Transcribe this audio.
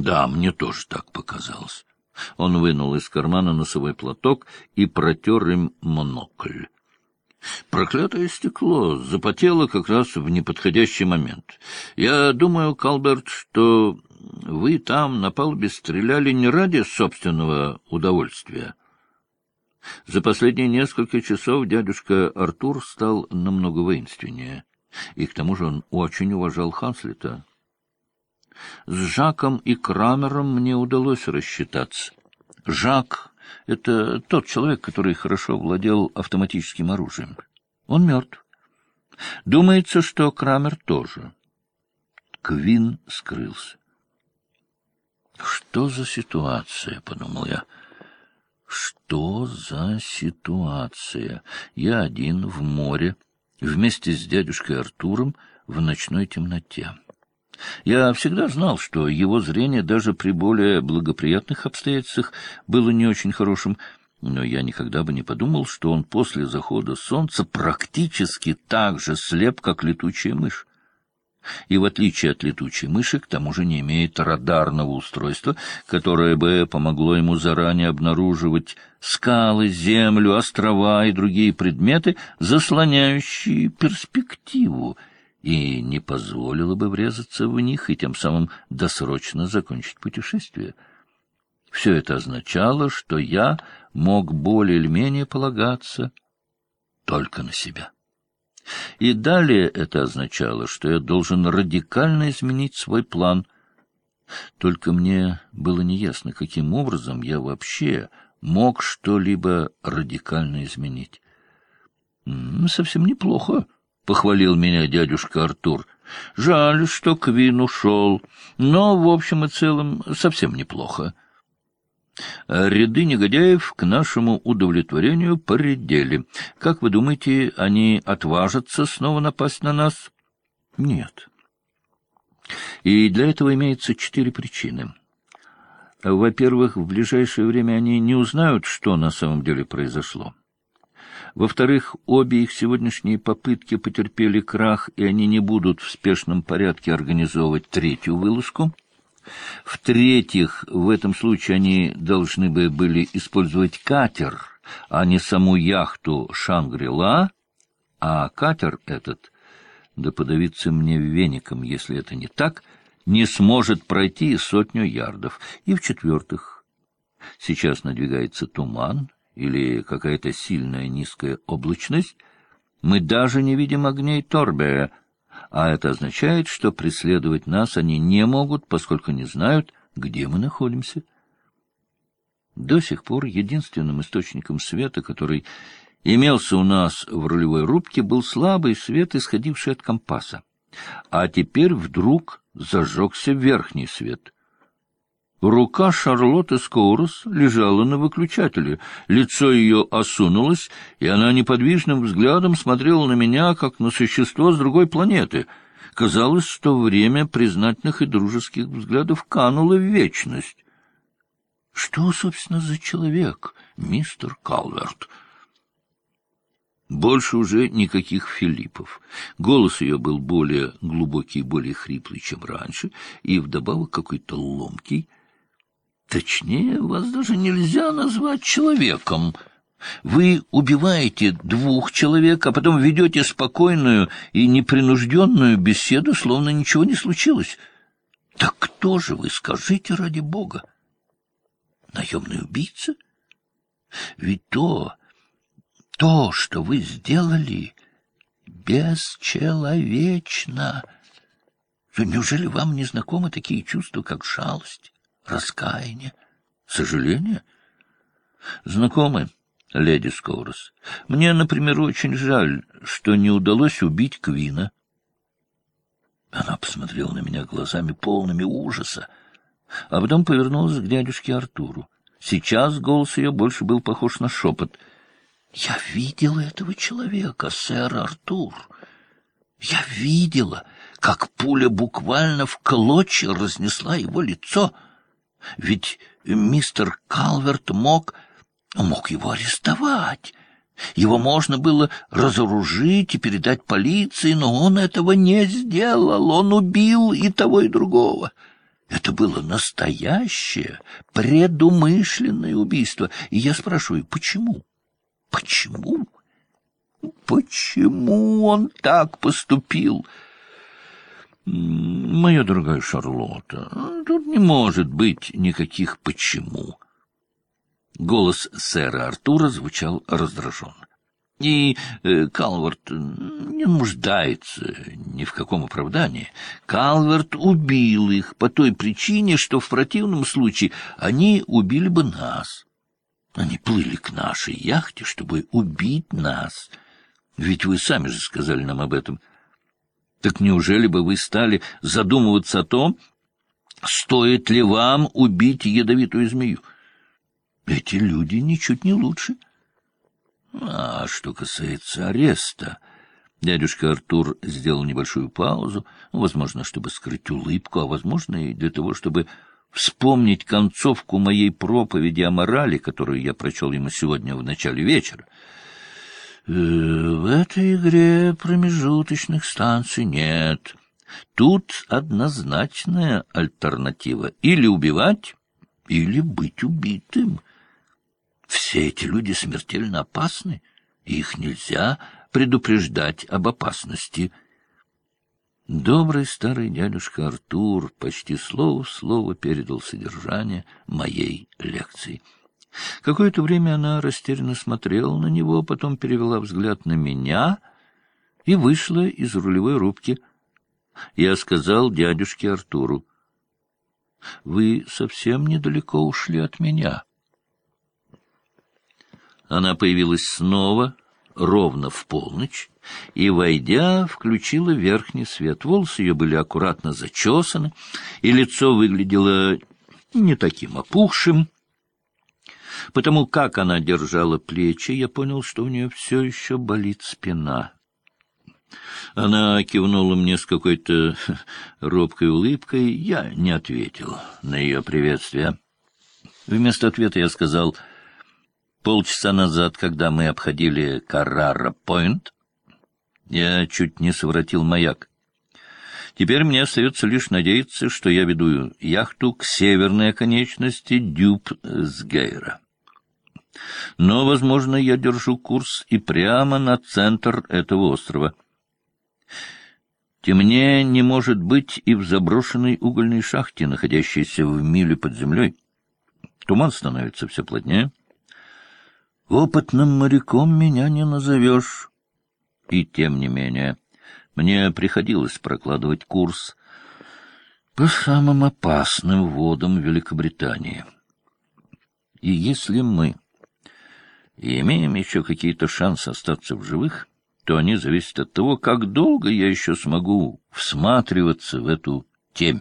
Да, мне тоже так показалось. Он вынул из кармана носовой платок и протер им монокль. Проклятое стекло запотело как раз в неподходящий момент. Я думаю, Калберт, что вы там на палубе стреляли не ради собственного удовольствия. За последние несколько часов дядюшка Артур стал намного воинственнее, и к тому же он очень уважал Ханслета. С Жаком и Крамером мне удалось рассчитаться. Жак — это тот человек, который хорошо владел автоматическим оружием. Он мертв. Думается, что Крамер тоже. Квин скрылся. «Что за ситуация?» — подумал я. «Что за ситуация? Я один в море, вместе с дядюшкой Артуром в ночной темноте». Я всегда знал, что его зрение даже при более благоприятных обстоятельствах было не очень хорошим, но я никогда бы не подумал, что он после захода солнца практически так же слеп, как летучая мышь. И в отличие от летучей мыши, к тому же не имеет радарного устройства, которое бы помогло ему заранее обнаруживать скалы, землю, острова и другие предметы, заслоняющие перспективу — и не позволила бы врезаться в них и тем самым досрочно закончить путешествие. Все это означало, что я мог более или менее полагаться только на себя. И далее это означало, что я должен радикально изменить свой план. Только мне было неясно, каким образом я вообще мог что-либо радикально изменить. Совсем неплохо, — похвалил меня дядюшка Артур. «Жаль, что Квин ушел, но, в общем и целом, совсем неплохо. Ряды негодяев к нашему удовлетворению поредели. Как вы думаете, они отважатся снова напасть на нас?» «Нет». И для этого имеется четыре причины. Во-первых, в ближайшее время они не узнают, что на самом деле произошло. Во-вторых, обе их сегодняшние попытки потерпели крах, и они не будут в спешном порядке организовывать третью вылазку. В-третьих, в этом случае они должны бы были использовать катер, а не саму яхту «Шангри-Ла», а катер этот, да подавиться мне веником, если это не так, не сможет пройти сотню ярдов. И в-четвертых, сейчас надвигается туман, или какая-то сильная низкая облачность, мы даже не видим огней Торбея, а это означает, что преследовать нас они не могут, поскольку не знают, где мы находимся. До сих пор единственным источником света, который имелся у нас в рулевой рубке, был слабый свет, исходивший от компаса. А теперь вдруг зажегся верхний свет — Рука Шарлотты Скоурос лежала на выключателе, лицо ее осунулось, и она неподвижным взглядом смотрела на меня, как на существо с другой планеты. Казалось, что время признательных и дружеских взглядов кануло в вечность. — Что, собственно, за человек, мистер Калверт? Больше уже никаких Филиппов. Голос ее был более глубокий более хриплый, чем раньше, и вдобавок какой-то ломкий — Точнее, вас даже нельзя назвать человеком. Вы убиваете двух человек, а потом ведете спокойную и непринужденную беседу, словно ничего не случилось. Так кто же вы, скажите ради бога? Наемный убийца? Ведь то, то, что вы сделали, бесчеловечно. Неужели вам не знакомы такие чувства, как жалость? Раскаяние, сожаление? Знакомы, леди Скоурос. Мне, например, очень жаль, что не удалось убить Квина. Она посмотрела на меня глазами полными ужаса, а потом повернулась к дядюшке Артуру. Сейчас голос ее больше был похож на шепот. — Я видела этого человека, сэр Артур. Я видела, как пуля буквально в клочья разнесла его лицо — ведь мистер Калверт мог... мог его арестовать. Его можно было разоружить и передать полиции, но он этого не сделал. Он убил и того, и другого. Это было настоящее, предумышленное убийство. И я спрашиваю, почему? Почему? Почему он так поступил? Моя дорогая Шарлотта, тут не может быть никаких «почему». Голос сэра Артура звучал раздраженно. И э, Калверт не нуждается ни в каком оправдании. Калверт убил их по той причине, что в противном случае они убили бы нас. Они плыли к нашей яхте, чтобы убить нас. Ведь вы сами же сказали нам об этом. Так неужели бы вы стали задумываться о том, стоит ли вам убить ядовитую змею? Эти люди ничуть не лучше. — а что касается ареста... Дядюшка Артур сделал небольшую паузу, возможно, чтобы скрыть улыбку, а возможно, и для того, чтобы вспомнить концовку моей проповеди о морали, которую я прочел ему сегодня в начале вечера. «Э, в этой игре промежуточных станций нет. Тут однозначная альтернатива — или убивать, или быть убитым. Все эти люди смертельно опасны, и их нельзя предупреждать об опасности. Добрый старый дядюшка Артур почти слово в слово передал содержание моей лекции. Какое-то время она растерянно смотрела на него, потом перевела взгляд на меня и вышла из рулевой рубки. Я сказал дядюшке Артуру, — Вы совсем недалеко ушли от меня. — она появилась снова, ровно в полночь, и, войдя, включила верхний свет. Волосы ее были аккуратно зачесаны, и лицо выглядело не таким опухшим. Потому как она держала плечи, я понял, что у нее все еще болит спина. Она кивнула мне с какой-то робкой улыбкой. Я не ответил на ее приветствие. Вместо ответа я сказал — Полчаса назад, когда мы обходили Каррара-Пойнт, я чуть не совратил маяк. Теперь мне остается лишь надеяться, что я веду яхту к северной оконечности Дюб-Сгейра. Но, возможно, я держу курс и прямо на центр этого острова. Темнее не может быть и в заброшенной угольной шахте, находящейся в миле под землей. Туман становится все плотнее. Опытным моряком меня не назовешь. И тем не менее, мне приходилось прокладывать курс по самым опасным водам Великобритании. И если мы имеем еще какие-то шансы остаться в живых, то они зависят от того, как долго я еще смогу всматриваться в эту темь.